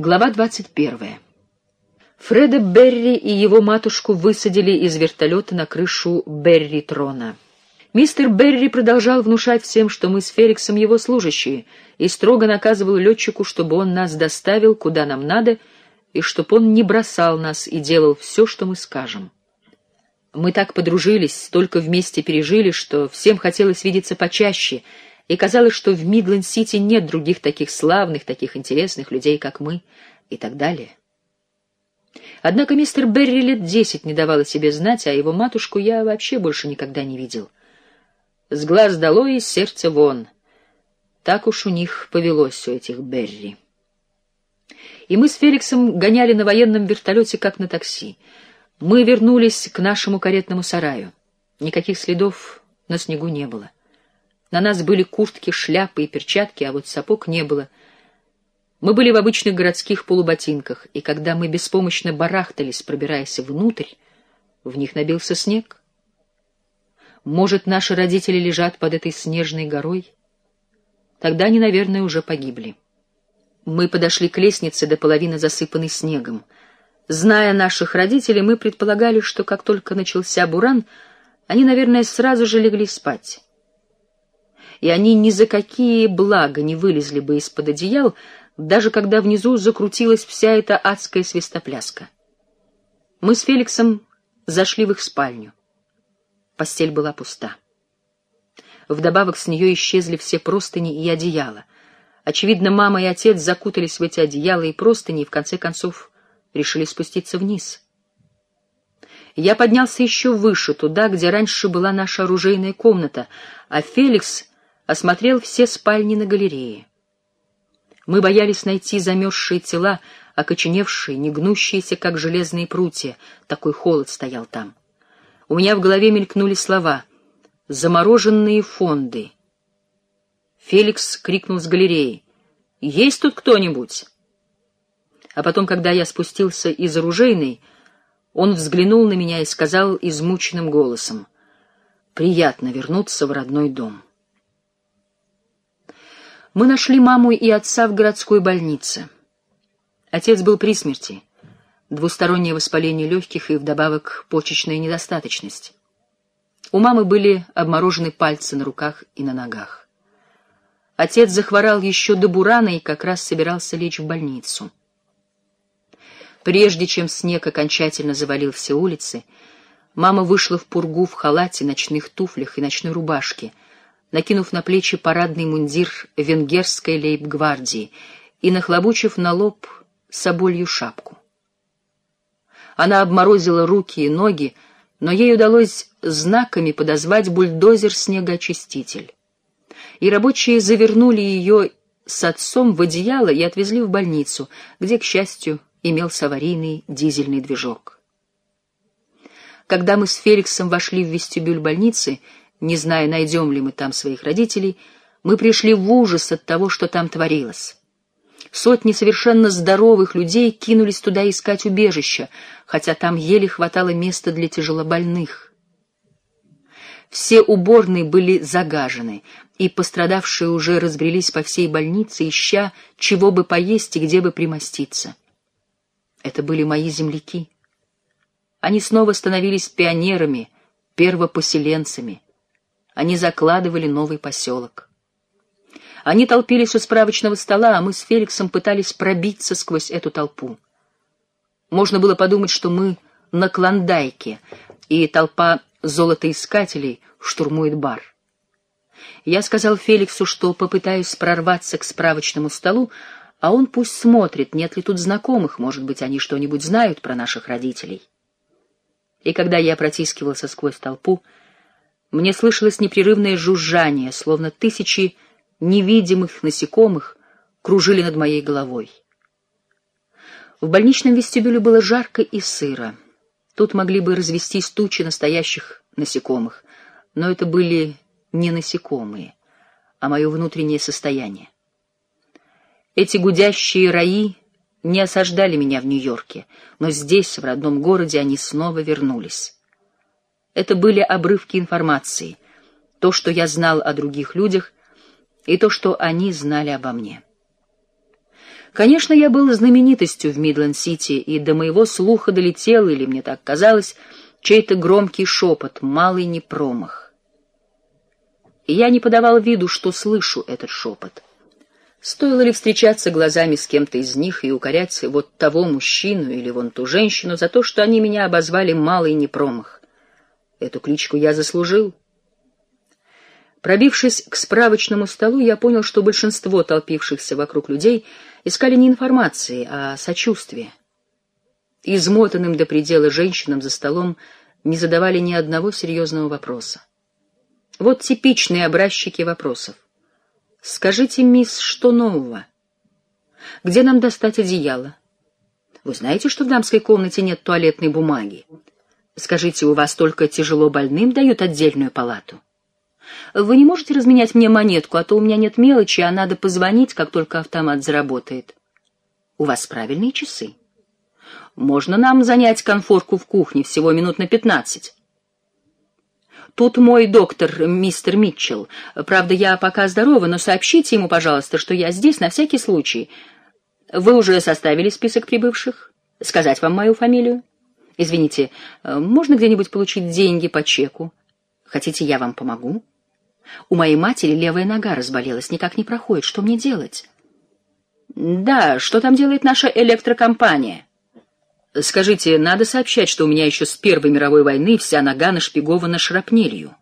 Глава 21. Фреда Берри и его матушку высадили из вертолета на крышу Берри-трона. Мистер Берри продолжал внушать всем, что мы с Феликсом его служащие, и строго наказывал летчику, чтобы он нас доставил, куда нам надо, и чтобы он не бросал нас и делал все, что мы скажем. Мы так подружились, столько вместе пережили, что всем хотелось видеться почаще — и казалось, что в Мидленд-Сити нет других таких славных, таких интересных людей, как мы, и так далее. Однако мистер Берри лет десять не давал о себе знать, а его матушку я вообще больше никогда не видел. С глаз долой и сердце вон. Так уж у них повелось у этих Берри. И мы с Феликсом гоняли на военном вертолете, как на такси. Мы вернулись к нашему каретному сараю. Никаких следов на снегу не было. На нас были куртки, шляпы и перчатки, а вот сапог не было. Мы были в обычных городских полуботинках, и когда мы беспомощно барахтались, пробираясь внутрь, в них набился снег. Может, наши родители лежат под этой снежной горой? Тогда они, наверное, уже погибли. Мы подошли к лестнице до половины засыпанной снегом. Зная наших родителей, мы предполагали, что как только начался буран, они, наверное, сразу же легли спать и они ни за какие блага не вылезли бы из-под одеял, даже когда внизу закрутилась вся эта адская свистопляска. Мы с Феликсом зашли в их спальню. Постель была пуста. Вдобавок с нее исчезли все простыни и одеяла. Очевидно, мама и отец закутались в эти одеяла и простыни и, в конце концов, решили спуститься вниз. Я поднялся еще выше, туда, где раньше была наша оружейная комната, а Феликс осмотрел все спальни на галерее. Мы боялись найти замерзшие тела, окоченевшие, негнущиеся, как железные прутья. Такой холод стоял там. У меня в голове мелькнули слова «замороженные фонды». Феликс крикнул с галереи «Есть тут кто-нибудь?» А потом, когда я спустился из оружейной, он взглянул на меня и сказал измученным голосом «Приятно вернуться в родной дом». Мы нашли маму и отца в городской больнице. Отец был при смерти. Двустороннее воспаление легких и вдобавок почечная недостаточность. У мамы были обморожены пальцы на руках и на ногах. Отец захворал еще до бурана и как раз собирался лечь в больницу. Прежде чем снег окончательно завалил все улицы, мама вышла в пургу в халате, ночных туфлях и ночной рубашке — накинув на плечи парадный мундир венгерской лейб-гвардии и нахлобучив на лоб соболью шапку. Она обморозила руки и ноги, но ей удалось знаками подозвать бульдозер-снегоочиститель. И рабочие завернули ее с отцом в одеяло и отвезли в больницу, где, к счастью, имелся аварийный дизельный движок. Когда мы с Феликсом вошли в вестибюль больницы, не зная, найдем ли мы там своих родителей, мы пришли в ужас от того, что там творилось. Сотни совершенно здоровых людей кинулись туда искать убежища, хотя там еле хватало места для тяжелобольных. Все уборные были загажены, и пострадавшие уже разбрелись по всей больнице, ища, чего бы поесть и где бы примоститься. Это были мои земляки. Они снова становились пионерами, первопоселенцами — они закладывали новый поселок. Они толпились у справочного стола, а мы с Феликсом пытались пробиться сквозь эту толпу. Можно было подумать, что мы на Клондайке, и толпа золотоискателей штурмует бар. Я сказал Феликсу, что попытаюсь прорваться к справочному столу, а он пусть смотрит, нет ли тут знакомых, может быть, они что-нибудь знают про наших родителей. И когда я протискивался сквозь толпу, мне слышалось непрерывное жужжание, словно тысячи невидимых насекомых кружили над моей головой. В больничном вестибюле было жарко и сыро. Тут могли бы развестись тучи настоящих насекомых, но это были не насекомые, а мое внутреннее состояние. Эти гудящие раи не осаждали меня в Нью-Йорке, но здесь, в родном городе, они снова вернулись. Это были обрывки информации, то, что я знал о других людях, и то, что они знали обо мне. Конечно, я был знаменитостью в Мидленд-Сити, и до моего слуха долетел, или мне так казалось, чей-то громкий шепот, малый непромах. И я не подавал виду, что слышу этот шепот. Стоило ли встречаться глазами с кем-то из них и укорять вот того мужчину или вон ту женщину за то, что они меня обозвали малый непромах? Эту кличку я заслужил. Пробившись к справочному столу, я понял, что большинство толпившихся вокруг людей искали не информации, а сочувствия. Измотанным до предела женщинам за столом не задавали ни одного серьезного вопроса. Вот типичные образчики вопросов. Скажите, мисс, что нового? Где нам достать одеяло? Вы знаете, что в дамской комнате нет туалетной бумаги? Скажите, у вас только тяжело больным дают отдельную палату? Вы не можете разменять мне монетку, а то у меня нет мелочи, а надо позвонить, как только автомат заработает. У вас правильные часы. Можно нам занять конфорку в кухне всего минут на пятнадцать. Тут мой доктор, мистер Митчелл. Правда, я пока здорова, но сообщите ему, пожалуйста, что я здесь на всякий случай. Вы уже составили список прибывших? Сказать вам мою фамилию? Извините, можно где-нибудь получить деньги по чеку? Хотите, я вам помогу? У моей матери левая нога разболелась, никак не проходит. Что мне делать? Да, что там делает наша электрокомпания? Скажите, надо сообщать, что у меня еще с Первой мировой войны вся нога нашпигована шрапнелью.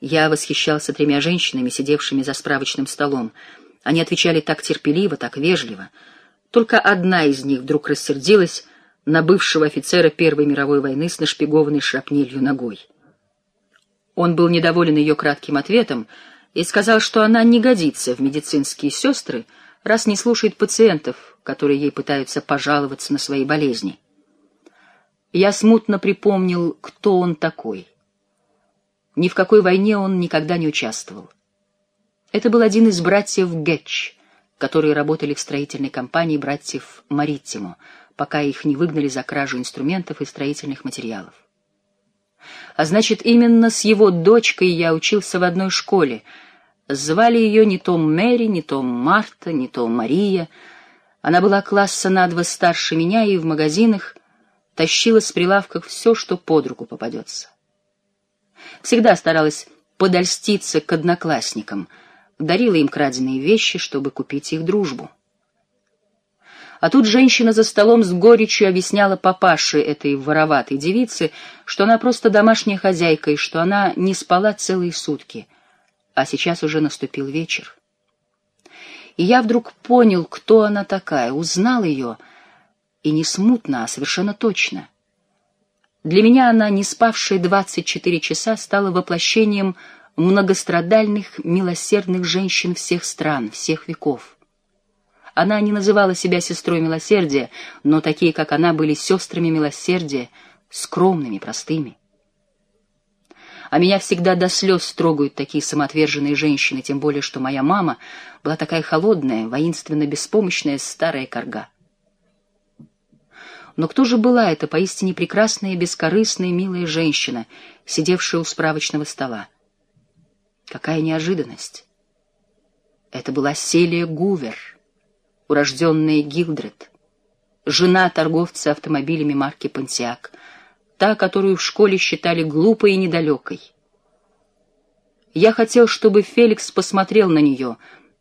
Я восхищался тремя женщинами, сидевшими за справочным столом. Они отвечали так терпеливо, так вежливо. Только одна из них вдруг рассердилась на бывшего офицера Первой мировой войны с нашпигованной шрапнелью ногой. Он был недоволен ее кратким ответом и сказал, что она не годится в медицинские сестры, раз не слушает пациентов, которые ей пытаются пожаловаться на свои болезни. Я смутно припомнил, кто он такой. Ни в какой войне он никогда не участвовал. Это был один из братьев Гетч, которые работали в строительной компании братьев Мариттимо, пока их не выгнали за кражу инструментов и строительных материалов. А значит, именно с его дочкой я учился в одной школе. Звали ее не то Мэри, не то Марта, не то Мария. Она была класса на два старше меня и в магазинах тащила с прилавков все, что под руку попадется. Всегда старалась подольститься к одноклассникам, дарила им краденые вещи, чтобы купить их дружбу. А тут женщина за столом с горечью объясняла папаше этой вороватой девице, что она просто домашняя хозяйка и что она не спала целые сутки. А сейчас уже наступил вечер. И я вдруг понял, кто она такая, узнал ее, и не смутно, а совершенно точно. Для меня она, не спавшая двадцать четыре часа, стала воплощением многострадальных, милосердных женщин всех стран, всех веков. Она не называла себя сестрой милосердия, но такие, как она, были сестрами милосердия, скромными, простыми. А меня всегда до слез трогают такие самоотверженные женщины, тем более, что моя мама была такая холодная, воинственно беспомощная старая корга. Но кто же была эта поистине прекрасная, бескорыстная, милая женщина, сидевшая у справочного стола? Какая неожиданность! Это была Селия Гувер — урожденная Гилдред, жена торговца автомобилями марки «Пантиак», та, которую в школе считали глупой и недалекой. Я хотел, чтобы Феликс посмотрел на нее,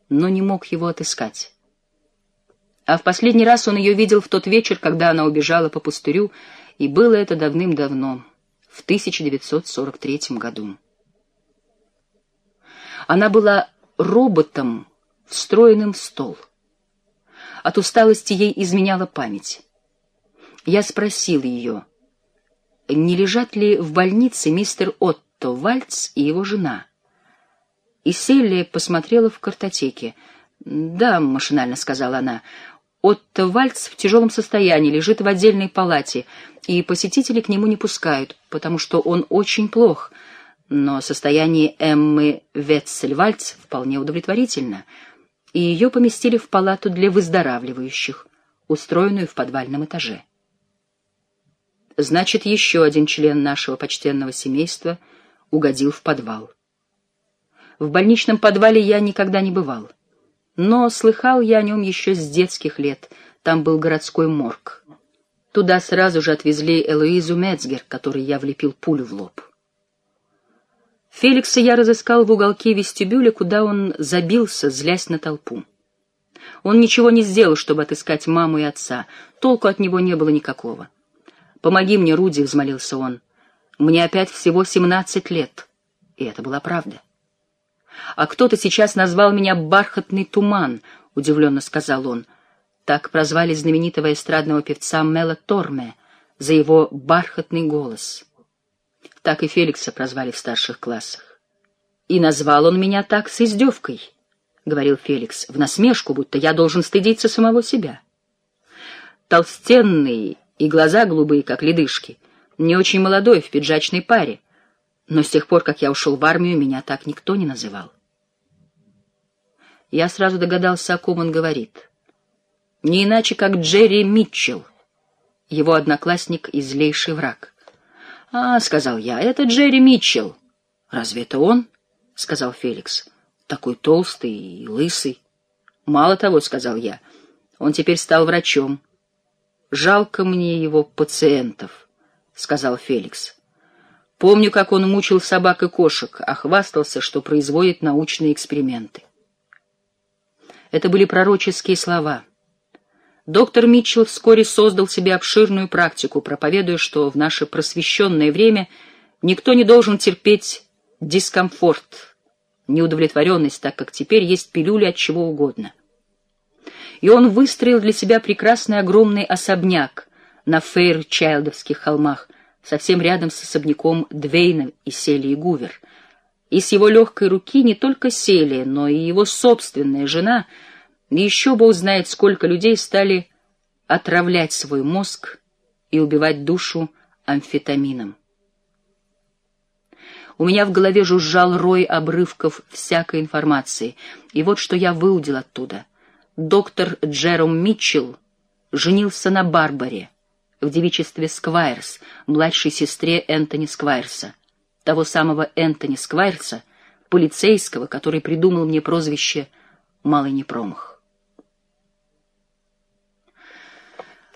но не мог его отыскать. А в последний раз он ее видел в тот вечер, когда она убежала по пустырю, и было это давным-давно, в 1943 году. Она была роботом, встроенным в стол. От усталости ей изменяла память. Я спросил ее, не лежат ли в больнице мистер Отто Вальц и его жена. И Селия посмотрела в картотеке. «Да», — машинально сказала она, — «Отто Вальц в тяжелом состоянии, лежит в отдельной палате, и посетители к нему не пускают, потому что он очень плох, но состояние Эммы Ветцельвальц вполне удовлетворительно» и ее поместили в палату для выздоравливающих, устроенную в подвальном этаже. Значит, еще один член нашего почтенного семейства угодил в подвал. В больничном подвале я никогда не бывал, но слыхал я о нем еще с детских лет. Там был городской морг. Туда сразу же отвезли Элоизу Мецгер, которой я влепил пулю в лоб. Феликса я разыскал в уголке вестибюля, куда он забился, злясь на толпу. Он ничего не сделал, чтобы отыскать маму и отца. Толку от него не было никакого. «Помоги мне, Руди», — взмолился он. «Мне опять всего семнадцать лет». И это была правда. «А кто-то сейчас назвал меня «бархатный туман», — удивленно сказал он. Так прозвали знаменитого эстрадного певца Мела Торме за его бархатный голос. Так и Феликса прозвали в старших классах. И назвал он меня так с издевкой, — говорил Феликс, — в насмешку, будто я должен стыдиться самого себя. Толстенный и глаза голубые, как ледышки, не очень молодой, в пиджачной паре, но с тех пор, как я ушел в армию, меня так никто не называл. Я сразу догадался, о ком он говорит. Не иначе, как Джерри Митчелл, его одноклассник и злейший враг. «А, — сказал я, — это Джерри Митчелл». «Разве это он?» — сказал Феликс. «Такой толстый и лысый». «Мало того, — сказал я, — он теперь стал врачом». «Жалко мне его пациентов», — сказал Феликс. «Помню, как он мучил собак и кошек, а хвастался, что производит научные эксперименты». Это были пророческие слова — Доктор Митчелл вскоре создал себе обширную практику, проповедуя, что в наше просвещенное время никто не должен терпеть дискомфорт, неудовлетворенность, так как теперь есть пилюли от чего угодно. И он выстроил для себя прекрасный огромный особняк на Фейрчайлдовских холмах, совсем рядом с особняком Двейна и Селии Гувер. И с его легкой руки не только Селия, но и его собственная жена — еще Бог знает, сколько людей стали отравлять свой мозг и убивать душу амфетамином. У меня в голове жужжал рой обрывков всякой информации, и вот что я выудил оттуда. Доктор Джером Митчелл женился на Барбаре в девичестве Сквайрс, младшей сестре Энтони Сквайрса, того самого Энтони Сквайрса, полицейского, который придумал мне прозвище «Малый непромах».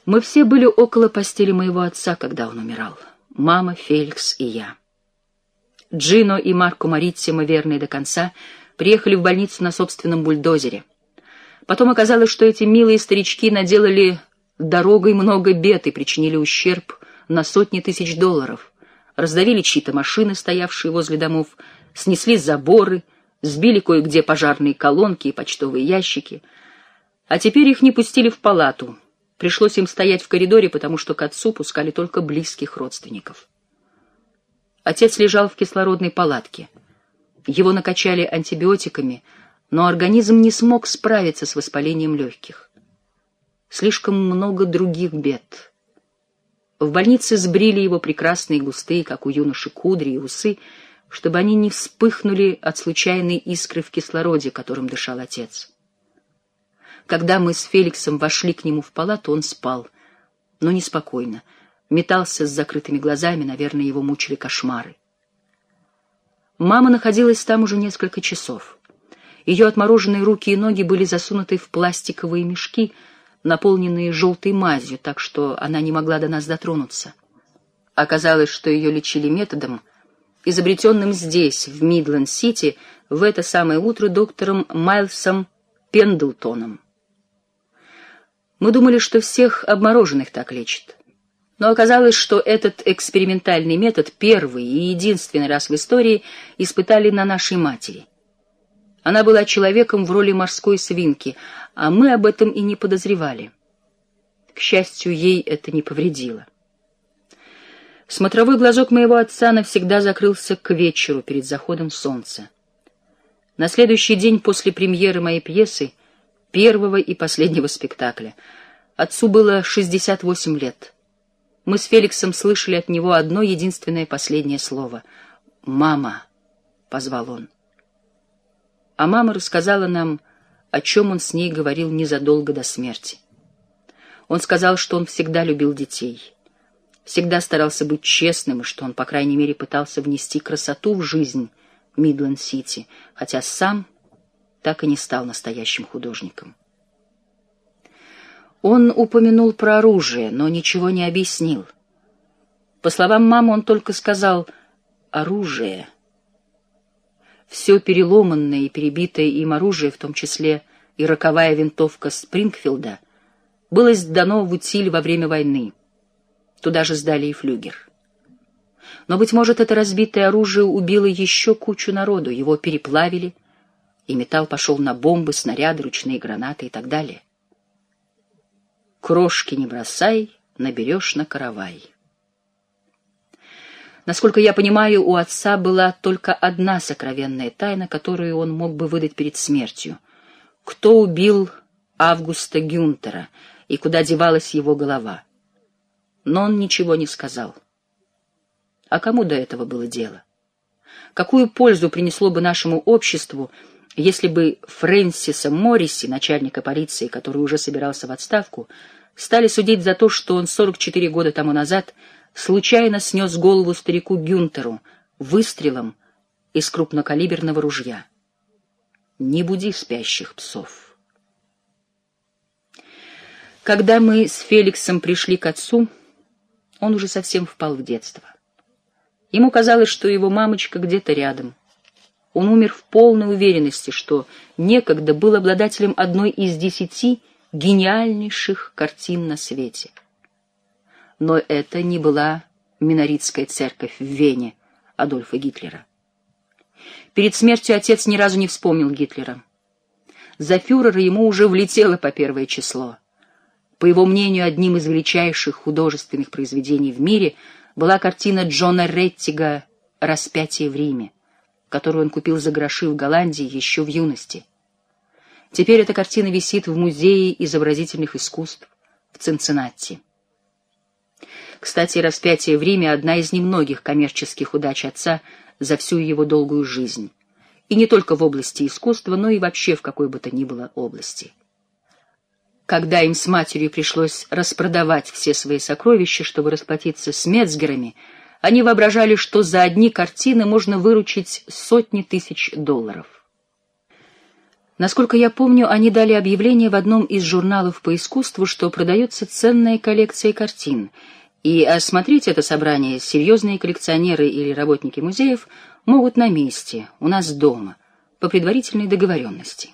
Мы все были около постели моего отца, когда он умирал. Мама, Феликс и я. Джино и Марко Мариттимо, верные до конца, приехали в больницу на собственном бульдозере. Потом оказалось, что эти милые старички наделали дорогой много бед и причинили ущерб на сотни тысяч долларов. Раздавили чьи-то машины, стоявшие возле домов, снесли заборы, сбили кое-где пожарные колонки и почтовые ящики. А теперь их не пустили в палату — Пришлось им стоять в коридоре, потому что к отцу пускали только близких родственников. Отец лежал в кислородной палатке. Его накачали антибиотиками, но организм не смог справиться с воспалением легких. Слишком много других бед. В больнице сбрили его прекрасные густые, как у юноши, кудри и усы, чтобы они не вспыхнули от случайной искры в кислороде, которым дышал отец. Когда мы с Феликсом вошли к нему в палату, он спал, но неспокойно, метался с закрытыми глазами, наверное, его мучили кошмары. Мама находилась там уже несколько часов. Ее отмороженные руки и ноги были засунуты в пластиковые мешки, наполненные желтой мазью, так что она не могла до нас дотронуться. Оказалось, что ее лечили методом, изобретенным здесь, в Мидленд-Сити, в это самое утро доктором Майлсом Пендлтоном. Мы думали, что всех обмороженных так лечат. Но оказалось, что этот экспериментальный метод первый и единственный раз в истории испытали на нашей матери. Она была человеком в роли морской свинки, а мы об этом и не подозревали. К счастью, ей это не повредило. Смотровой глазок моего отца навсегда закрылся к вечеру перед заходом солнца. На следующий день после премьеры моей пьесы — первого и последнего спектакля. Отцу было 68 лет. Мы с Феликсом слышали от него одно единственное последнее слово. «Мама», — позвал он. А мама рассказала нам, о чем он с ней говорил незадолго до смерти. Он сказал, что он всегда любил детей, всегда старался быть честным, и что он, по крайней мере, пытался внести красоту в жизнь Мидленд-Сити, хотя сам так и не стал настоящим художником. Он упомянул про оружие, но ничего не объяснил. По словам мамы, он только сказал «оружие». Все переломанное и перебитое им оружие, в том числе и роковая винтовка Спрингфилда, было сдано в утиль во время войны. Туда же сдали и флюгер. Но, быть может, это разбитое оружие убило еще кучу народу, его переплавили, и металл пошел на бомбы, снаряды, ручные гранаты и так далее. Крошки не бросай, наберешь на каравай. Насколько я понимаю, у отца была только одна сокровенная тайна, которую он мог бы выдать перед смертью. Кто убил Августа Гюнтера и куда девалась его голова? Но он ничего не сказал. А кому до этого было дело? Какую пользу принесло бы нашему обществу, если бы Фрэнсиса Морриси, начальника полиции, который уже собирался в отставку, стали судить за то, что он 44 года тому назад случайно снес голову старику Гюнтеру выстрелом из крупнокалиберного ружья. Не буди спящих псов. Когда мы с Феликсом пришли к отцу, он уже совсем впал в детство. Ему казалось, что его мамочка где-то рядом. Он умер в полной уверенности, что некогда был обладателем одной из десяти гениальнейших картин на свете. Но это не была Миноритская церковь в Вене Адольфа Гитлера. Перед смертью отец ни разу не вспомнил Гитлера. За фюрера ему уже влетело по первое число. По его мнению, одним из величайших художественных произведений в мире была картина Джона Реттига «Распятие в Риме», которую он купил за гроши в Голландии еще в юности. Теперь эта картина висит в Музее изобразительных искусств в Цинциннати. Кстати, «Распятие в Риме» — одна из немногих коммерческих удач отца за всю его долгую жизнь. И не только в области искусства, но и вообще в какой бы то ни было области. Когда им с матерью пришлось распродавать все свои сокровища, чтобы расплатиться с Мецгерами, они воображали, что за одни картины можно выручить сотни тысяч долларов. Насколько я помню, они дали объявление в одном из журналов по искусству, что продается ценная коллекция картин, и осмотреть это собрание серьезные коллекционеры или работники музеев могут на месте, у нас дома, по предварительной договоренности.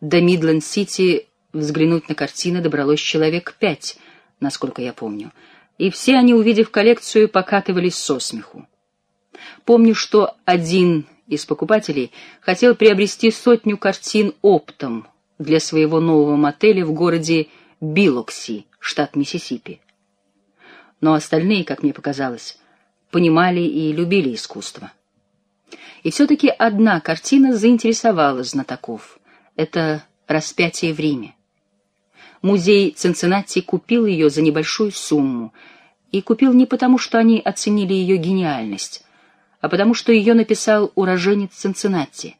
До Мидленд-Сити взглянуть на картины добралось человек пять, насколько я помню, и все они, увидев коллекцию, покатывались со смеху. Помню, что один из покупателей хотел приобрести сотню картин оптом для своего нового мотеля в городе Билокси, штат Миссисипи. Но остальные, как мне показалось, понимали и любили искусство. И все-таки одна картина заинтересовала знатоков. Это «Распятие в Риме». Музей Цинциннати купил ее за небольшую сумму, и купил не потому, что они оценили ее гениальность, а потому что ее написал уроженец Цинциннати.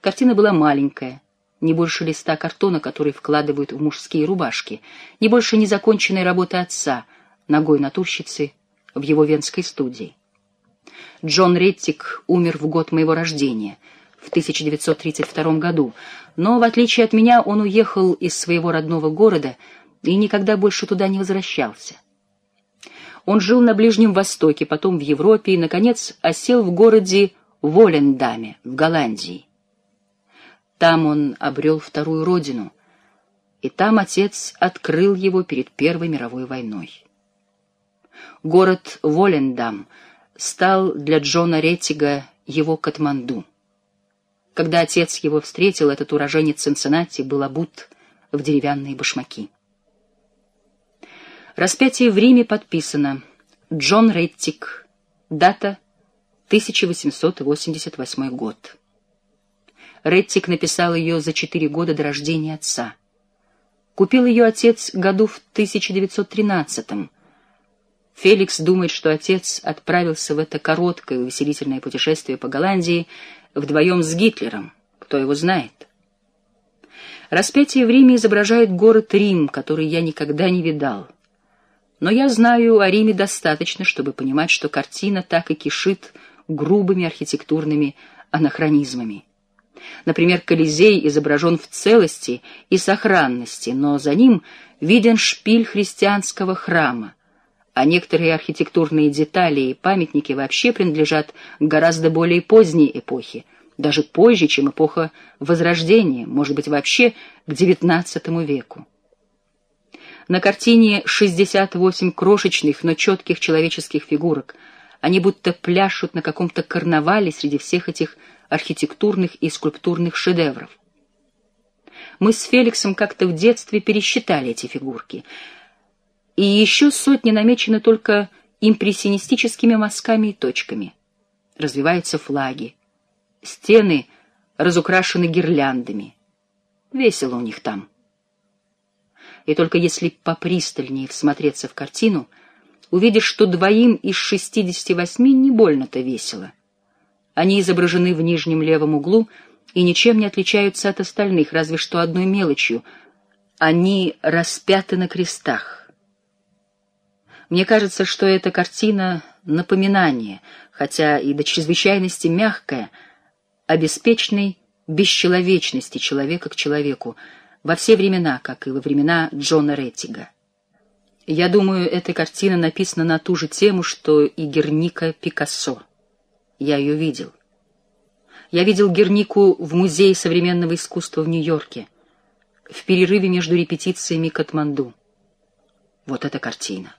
Картина была маленькая, не больше листа картона, который вкладывают в мужские рубашки, не больше незаконченной работы отца, ногой натурщицы в его венской студии. Джон Реттик умер в год моего рождения, в 1932 году, но, в отличие от меня, он уехал из своего родного города и никогда больше туда не возвращался. Он жил на Ближнем Востоке, потом в Европе и, наконец, осел в городе Волендаме, в Голландии. Там он обрел вторую родину, и там отец открыл его перед Первой мировой войной. Город Волендам стал для Джона Реттига его Катманду. Когда отец его встретил, этот уроженец Цинциннати был обут в деревянные башмаки. Распятие в Риме подписано. Джон Реттик. Дата 1888 год. Реттик написал ее за четыре года до рождения отца. Купил ее отец году в 1913 -м. Феликс думает, что отец отправился в это короткое увеселительное путешествие по Голландии вдвоем с Гитлером. Кто его знает? Распятие в Риме изображает город Рим, который я никогда не видал. Но я знаю о Риме достаточно, чтобы понимать, что картина так и кишит грубыми архитектурными анахронизмами. Например, Колизей изображен в целости и сохранности, но за ним виден шпиль христианского храма, а некоторые архитектурные детали и памятники вообще принадлежат гораздо более поздней эпохе, даже позже, чем эпоха Возрождения, может быть, вообще к XIX веку. На картине 68 крошечных, но четких человеческих фигурок. Они будто пляшут на каком-то карнавале среди всех этих архитектурных и скульптурных шедевров. Мы с Феликсом как-то в детстве пересчитали эти фигурки. И еще сотни намечены только импрессионистическими мазками и точками. Развиваются флаги. Стены разукрашены гирляндами. Весело у них там и только если попристальнее всмотреться в картину, увидишь, что двоим из шестидесяти восьми не больно-то весело. Они изображены в нижнем левом углу и ничем не отличаются от остальных, разве что одной мелочью. Они распяты на крестах. Мне кажется, что эта картина — напоминание, хотя и до чрезвычайности мягкое, о беспечной бесчеловечности человека к человеку, во все времена, как и во времена Джона Реттига. Я думаю, эта картина написана на ту же тему, что и Герника Пикассо. Я ее видел. Я видел Гернику в Музее современного искусства в Нью-Йорке, в перерыве между репетициями Катманду. Вот эта картина.